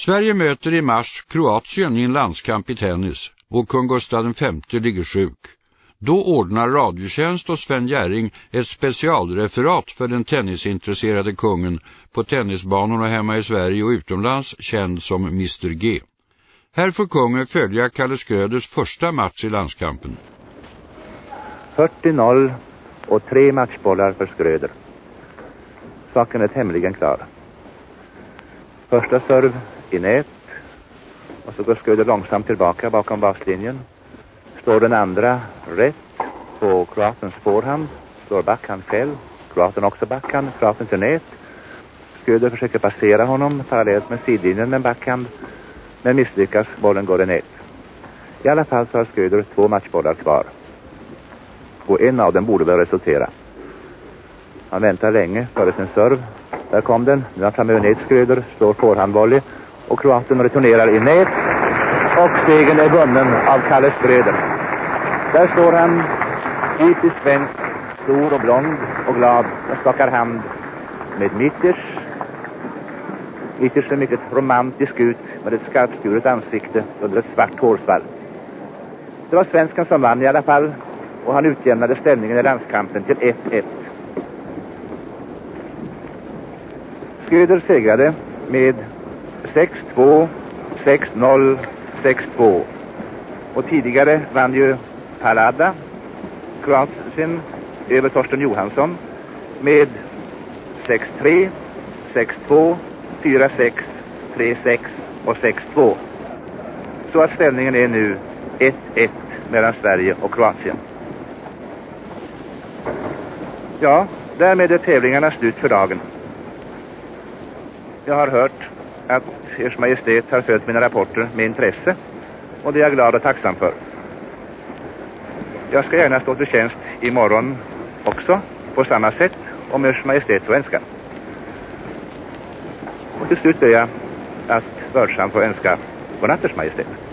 Sverige möter i mars Kroatien i en landskamp i tennis och kung Gustav V ligger sjuk. Då ordnar Radiotjänst och Sven Gäring ett specialreferat för den tennisintresserade kungen på tennisbanorna hemma i Sverige och utomlands känd som Mr G. Här får kungen följa Kalle Skröders första match i landskampen. 40-0 och tre matchbollar för Skröder. Saken är tämligen klar. Första serv i nät. Och så går skuddet långsamt tillbaka bakom baslinjen. Står den andra rätt på kroatens forehand. Slår backhand själv. Kroaten också backhand. Kroaten till nät. Skuddet försöker passera honom parallellt med sidlinjen med backhand. Men misslyckas. Bollen går i nät. I alla fall så har Skröder två matchbollar kvar. Och en av dem borde väl resultera. Han väntar länge före sin serv. Där kom den. Nu är han framme vid nät Skröder. Slår forehandvolley och kroaten returnerar i nät. Och segern är vunnen av Kalle Schröder. Där står han, typiskt svensk, stor och blond och glad. och skakar hand med Mitters. Mitters ser mycket romantisk ut med ett skarpskuret ansikte under ett svart hårsvall. Det var svensken som vann i alla fall och han utjämnade ställningen i landskampen till 1-1. Skröder segrade med 6-2, 6-0, 6-2. Och tidigare vann ju Palada, Kroatien, över Torsten Johansson med 6-3, 6-2, 4-6, 3-6 och 6-2. Så att ställningen är nu 1-1 mellan Sverige och Kroatien. Ja, därmed är tävlingarna slut för dagen. Jag har hört att Ers Majestät har följt mina rapporter med intresse och det är jag glad och tacksam för. Jag ska gärna stå till tjänst imorgon också på samma sätt om Ers Majestät så önskar. Och till slut ber jag att vördsamt få önska godnatt Ers Majestät.